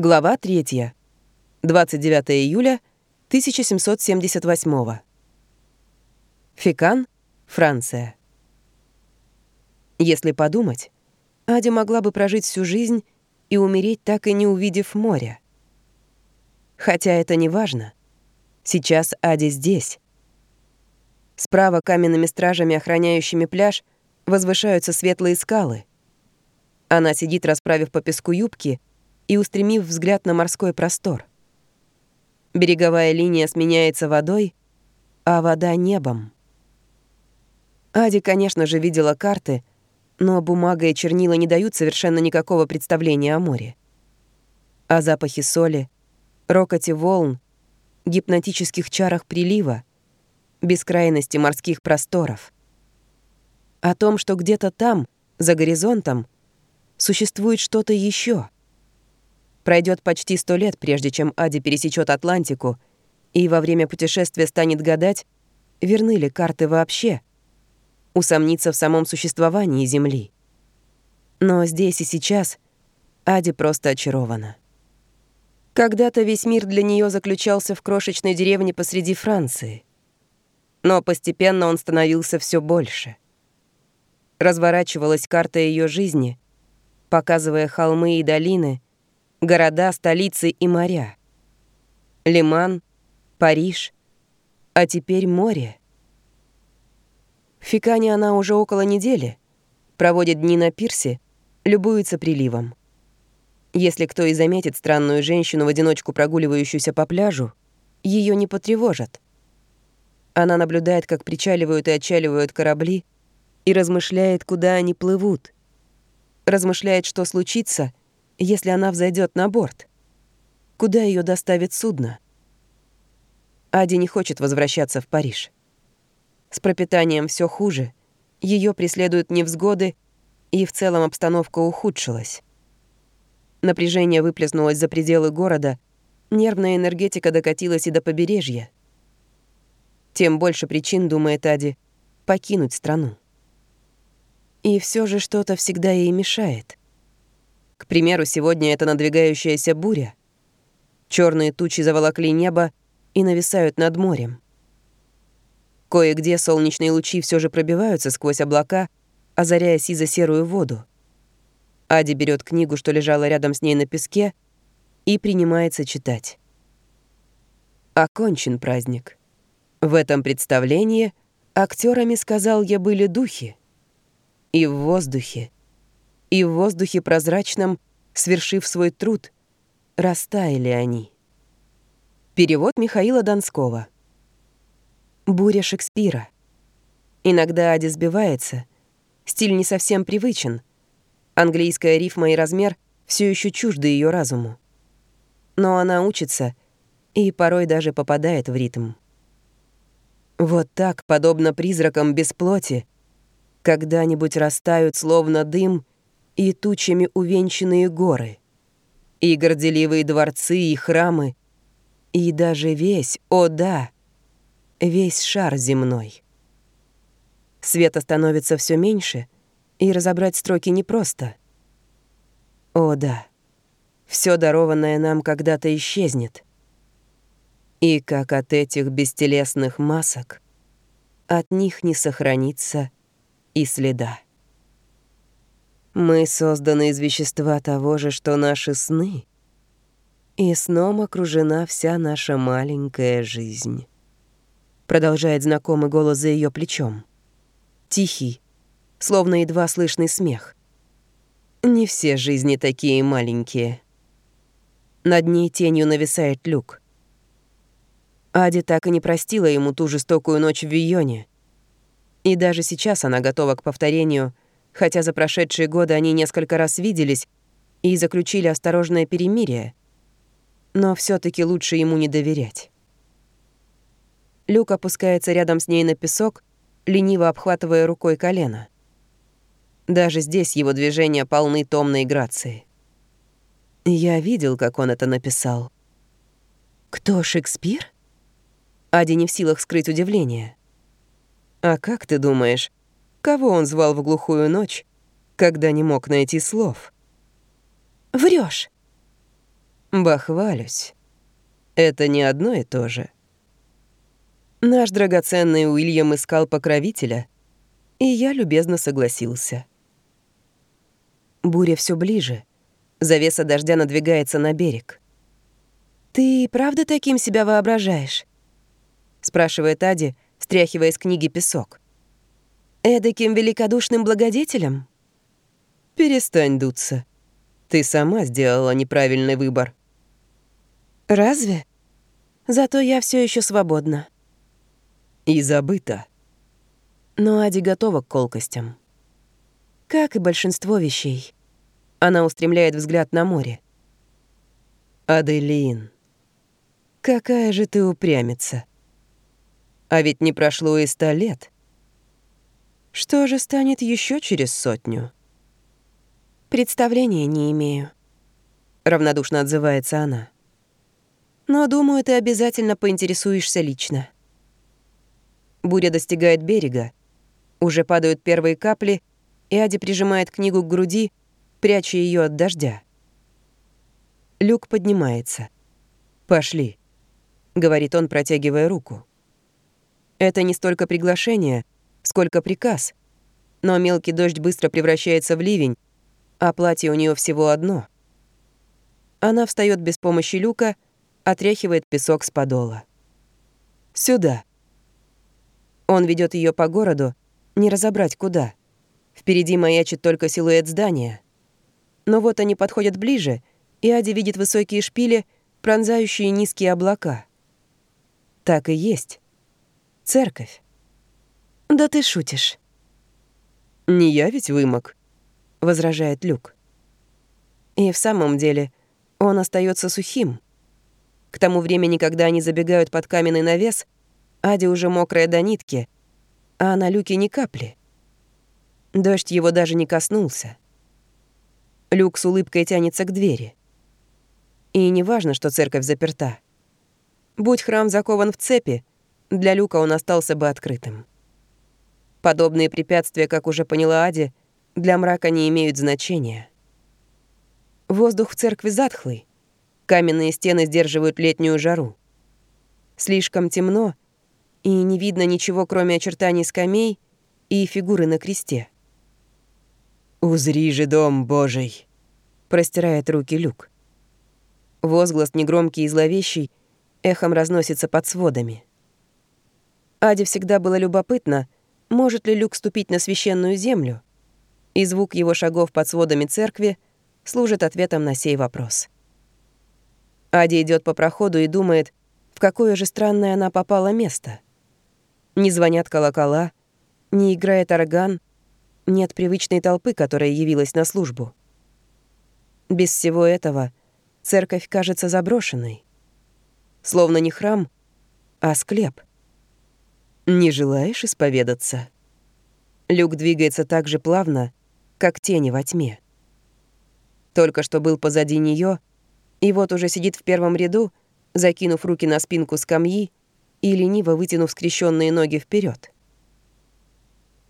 Глава 3. 29 июля 1778. Фекан, Франция. Если подумать, Ади могла бы прожить всю жизнь и умереть, так и не увидев моря. Хотя это не важно. Сейчас Ади здесь. Справа каменными стражами, охраняющими пляж, возвышаются светлые скалы. Она сидит, расправив по песку юбки, и устремив взгляд на морской простор. Береговая линия сменяется водой, а вода — небом. Ади, конечно же, видела карты, но бумага и чернила не дают совершенно никакого представления о море. О запахе соли, рокоте волн, гипнотических чарах прилива, бескрайности морских просторов. О том, что где-то там, за горизонтом, существует что-то еще. Пройдет почти сто лет, прежде чем Ади пересечет Атлантику, и во время путешествия станет гадать, верны ли карты вообще, усомниться в самом существовании Земли. Но здесь и сейчас Ади просто очарована. Когда-то весь мир для нее заключался в крошечной деревне посреди Франции. Но постепенно он становился все больше. Разворачивалась карта ее жизни, показывая холмы и долины — города, столицы и моря. Лиман, Париж, а теперь море. В Фикане она уже около недели, проводит дни на пирсе, любуется приливом. Если кто и заметит странную женщину в одиночку прогуливающуюся по пляжу, ее не потревожат. Она наблюдает, как причаливают и отчаливают корабли, и размышляет, куда они плывут. Размышляет, что случится, если она взойдет на борт? Куда ее доставит судно? Ади не хочет возвращаться в Париж. С пропитанием все хуже, ее преследуют невзгоды, и в целом обстановка ухудшилась. Напряжение выплеснулось за пределы города, нервная энергетика докатилась и до побережья. Тем больше причин, думает Ади, покинуть страну. И все же что-то всегда ей мешает. К примеру, сегодня это надвигающаяся буря. Черные тучи заволокли небо и нависают над морем. Кое-где солнечные лучи все же пробиваются сквозь облака, озаряя сизо-серую воду. Ади берет книгу, что лежала рядом с ней на песке, и принимается читать. Окончен праздник. В этом представлении актерами, сказал я, были духи. И в воздухе и в воздухе прозрачном, свершив свой труд, растаяли они. Перевод Михаила Донского. Буря Шекспира. Иногда Ади сбивается. Стиль не совсем привычен. Английская рифма и размер все еще чужды ее разуму. Но она учится и порой даже попадает в ритм. Вот так, подобно призракам без плоти, когда-нибудь растают словно дым — и тучами увенчанные горы, и горделивые дворцы и храмы, и даже весь, о да, весь шар земной. Света становится все меньше, и разобрать строки непросто. О да, все дарованное нам когда-то исчезнет. И как от этих бестелесных масок, от них не сохранится и следа. Мы созданы из вещества того же, что наши сны. И сном окружена вся наша маленькая жизнь. Продолжает знакомый голос за ее плечом. Тихий, словно едва слышный смех. Не все жизни такие маленькие. Над ней тенью нависает люк. Ади так и не простила ему ту жестокую ночь в Вионе. И даже сейчас она готова к повторению — хотя за прошедшие годы они несколько раз виделись и заключили осторожное перемирие. Но все таки лучше ему не доверять. Люк опускается рядом с ней на песок, лениво обхватывая рукой колено. Даже здесь его движения полны томной грации. Я видел, как он это написал. «Кто, Шекспир?» Ади не в силах скрыть удивление. «А как ты думаешь, Кого он звал в глухую ночь, когда не мог найти слов? Врешь. Бахвалюсь. Это не одно и то же. Наш драгоценный Уильям искал покровителя, и я любезно согласился. Буря все ближе. Завеса дождя надвигается на берег. «Ты правда таким себя воображаешь?» — спрашивает Ади, стряхивая из книги песок. «Эдаким великодушным благодетелем?» «Перестань дуться. Ты сама сделала неправильный выбор». «Разве? Зато я все еще свободна». «И забыта». Но Ади готова к колкостям. Как и большинство вещей. Она устремляет взгляд на море. «Аделин, какая же ты упрямица. А ведь не прошло и ста лет. Что же станет еще через сотню?» «Представления не имею», — равнодушно отзывается она. «Но, думаю, ты обязательно поинтересуешься лично». Буря достигает берега. Уже падают первые капли, и Ади прижимает книгу к груди, пряча ее от дождя. Люк поднимается. «Пошли», — говорит он, протягивая руку. Это не столько приглашение, сколько приказ. Но мелкий дождь быстро превращается в ливень, а платье у нее всего одно. Она встает без помощи люка, отряхивает песок с подола. «Сюда». Он ведет ее по городу, не разобрать куда. Впереди маячит только силуэт здания. Но вот они подходят ближе, и Ади видит высокие шпили, пронзающие низкие облака. Так и есть. Церковь. Да ты шутишь. «Не я ведь вымок», — возражает Люк. И в самом деле он остается сухим. К тому времени, когда они забегают под каменный навес, Ади уже мокрая до нитки, а на Люке ни капли. Дождь его даже не коснулся. Люк с улыбкой тянется к двери. И не важно, что церковь заперта. Будь храм закован в цепи, для Люка он остался бы открытым. Подобные препятствия, как уже поняла Ади, для мрака не имеют значения. Воздух в церкви затхлый. Каменные стены сдерживают летнюю жару. Слишком темно, и не видно ничего, кроме очертаний скамей и фигуры на кресте. «Узри же дом Божий!» — простирает руки Люк. Возглас негромкий и зловещий эхом разносится под сводами. Аде всегда было любопытно, может ли Люк ступить на священную землю, и звук его шагов под сводами церкви служит ответом на сей вопрос. Ади идет по проходу и думает, в какое же странное она попала место. Не звонят колокола, не играет орган, нет привычной толпы, которая явилась на службу. Без всего этого церковь кажется заброшенной. Словно не храм, а склеп. Не желаешь исповедаться? Люк двигается так же плавно, как тени во тьме. Только что был позади нее, и вот уже сидит в первом ряду, закинув руки на спинку скамьи и лениво вытянув скрещенные ноги вперед.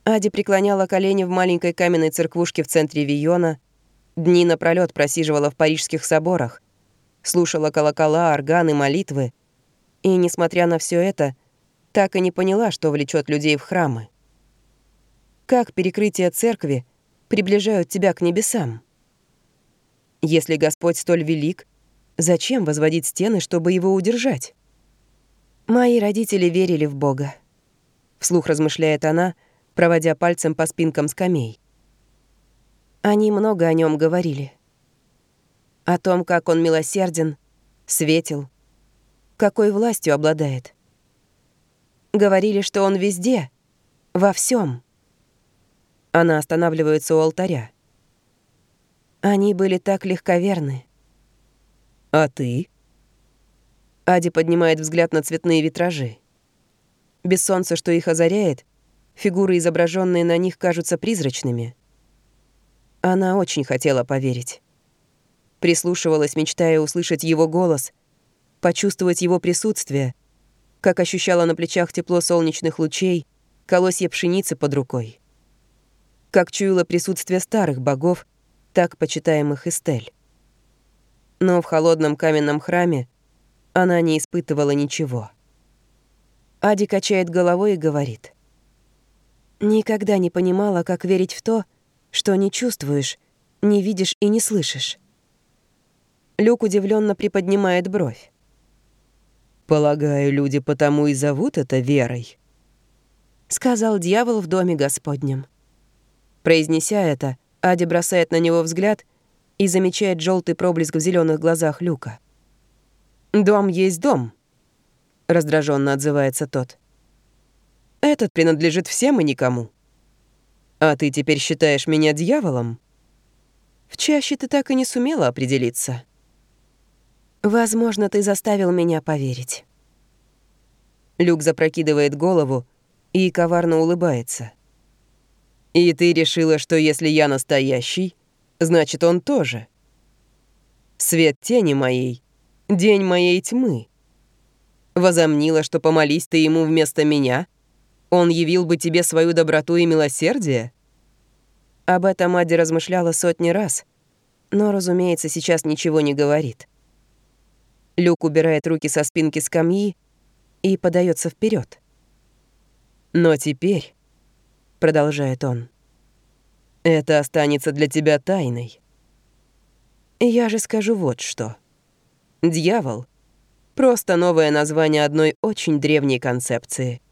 Ади преклоняла колени в маленькой каменной церквушке в центре Виона, дни напролёт просиживала в парижских соборах, слушала колокола, органы, молитвы, и, несмотря на все это, так и не поняла, что влечет людей в храмы. Как перекрытие церкви приближают тебя к небесам? Если Господь столь велик, зачем возводить стены, чтобы его удержать? Мои родители верили в Бога. Вслух размышляет она, проводя пальцем по спинкам скамей. Они много о нем говорили. О том, как он милосерден, светил, какой властью обладает. Говорили, что он везде, во всем. Она останавливается у алтаря. Они были так легковерны. «А ты?» Ади поднимает взгляд на цветные витражи. Без солнца, что их озаряет, фигуры, изображенные на них, кажутся призрачными. Она очень хотела поверить. Прислушивалась, мечтая услышать его голос, почувствовать его присутствие — как ощущала на плечах тепло солнечных лучей, колосья пшеницы под рукой. Как чуяла присутствие старых богов, так почитаемых Эстель. Но в холодном каменном храме она не испытывала ничего. Ади качает головой и говорит. «Никогда не понимала, как верить в то, что не чувствуешь, не видишь и не слышишь». Люк удивленно приподнимает бровь. «Полагаю, люди потому и зовут это верой», — сказал дьявол в доме Господнем. Произнеся это, Ади бросает на него взгляд и замечает желтый проблеск в зеленых глазах Люка. «Дом есть дом», — раздраженно отзывается тот. «Этот принадлежит всем и никому. А ты теперь считаешь меня дьяволом? В чаще ты так и не сумела определиться». «Возможно, ты заставил меня поверить». Люк запрокидывает голову и коварно улыбается. «И ты решила, что если я настоящий, значит, он тоже. Свет тени моей, день моей тьмы. Возомнила, что помолись ты ему вместо меня, он явил бы тебе свою доброту и милосердие?» Об этом Ади размышляла сотни раз, но, разумеется, сейчас ничего не говорит. Люк убирает руки со спинки скамьи и подается вперед. «Но теперь», — продолжает он, — «это останется для тебя тайной. Я же скажу вот что. Дьявол — просто новое название одной очень древней концепции.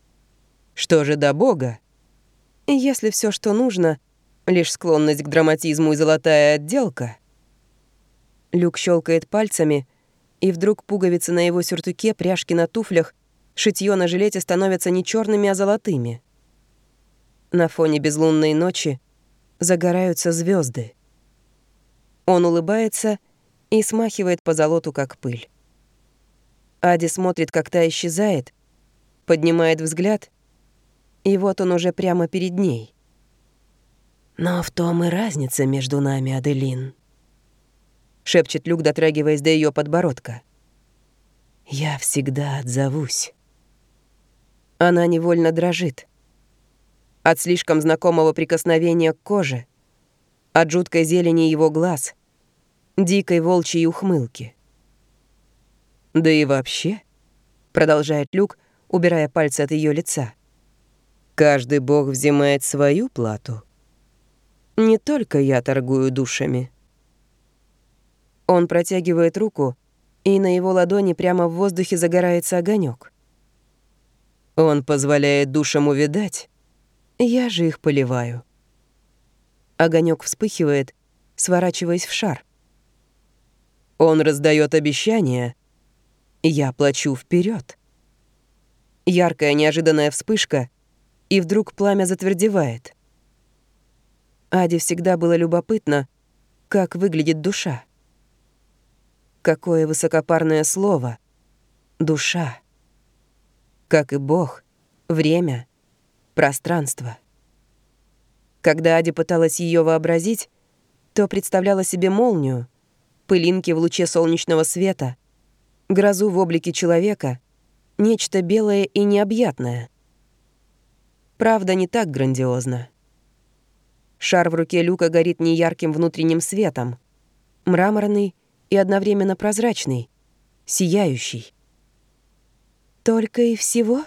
Что же до Бога? Если все, что нужно, лишь склонность к драматизму и золотая отделка. Люк щелкает пальцами — и вдруг пуговицы на его сюртуке, пряжки на туфлях, шитьё на жилете становятся не черными, а золотыми. На фоне безлунной ночи загораются звезды. Он улыбается и смахивает по золоту, как пыль. Ади смотрит, как та исчезает, поднимает взгляд, и вот он уже прямо перед ней. «Но в том и разница между нами, Аделин», шепчет Люк, дотрагиваясь до ее подбородка. «Я всегда отзовусь». Она невольно дрожит. От слишком знакомого прикосновения к коже, от жуткой зелени его глаз, дикой волчьей ухмылки. «Да и вообще», — продолжает Люк, убирая пальцы от ее лица, «каждый бог взимает свою плату. Не только я торгую душами». Он протягивает руку, и на его ладони прямо в воздухе загорается огонек. Он позволяет душам увидать, я же их поливаю. Огонек вспыхивает, сворачиваясь в шар. Он раздает обещания, я плачу вперед. Яркая неожиданная вспышка, и вдруг пламя затвердевает. Аде всегда было любопытно, как выглядит душа. Какое высокопарное слово. Душа. Как и Бог, время, пространство. Когда Ади пыталась ее вообразить, то представляла себе молнию, пылинки в луче солнечного света, грозу в облике человека, нечто белое и необъятное. Правда, не так грандиозно. Шар в руке Люка горит неярким внутренним светом, мраморный и одновременно прозрачный, сияющий. Только и всего?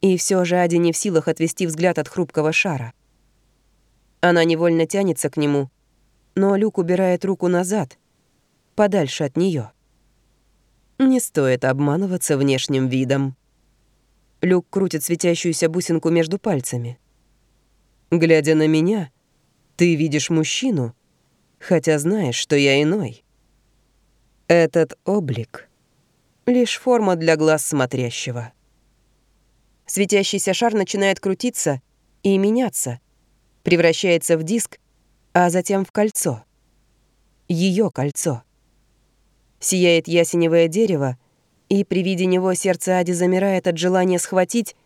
И все же Ади не в силах отвести взгляд от хрупкого шара. Она невольно тянется к нему, но Люк убирает руку назад, подальше от нее. Не стоит обманываться внешним видом. Люк крутит светящуюся бусинку между пальцами. Глядя на меня, ты видишь мужчину — хотя знаешь, что я иной. Этот облик — лишь форма для глаз смотрящего. Светящийся шар начинает крутиться и меняться, превращается в диск, а затем в кольцо. Ее кольцо. Сияет ясеневое дерево, и при виде него сердце Ади замирает от желания схватить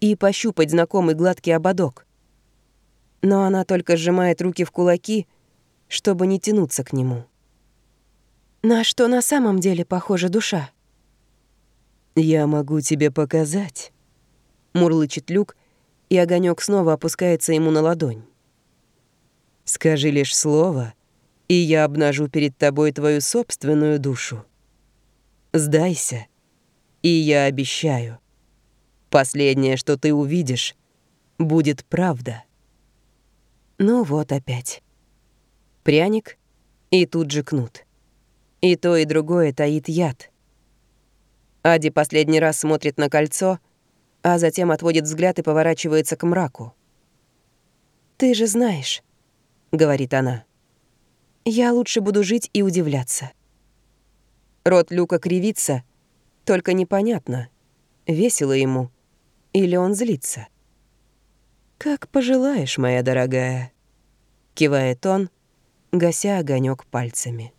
и пощупать знакомый гладкий ободок. Но она только сжимает руки в кулаки — чтобы не тянуться к нему. На что на самом деле похожа душа? «Я могу тебе показать», — мурлычет Люк, и огонек снова опускается ему на ладонь. «Скажи лишь слово, и я обнажу перед тобой твою собственную душу. Сдайся, и я обещаю, последнее, что ты увидишь, будет правда. Ну вот опять. Пряник и тут же кнут. И то, и другое таит яд. Ади последний раз смотрит на кольцо, а затем отводит взгляд и поворачивается к мраку. «Ты же знаешь», — говорит она, — «я лучше буду жить и удивляться». Рот Люка кривится, только непонятно, весело ему или он злится. «Как пожелаешь, моя дорогая», — кивает он, гася огонек пальцами.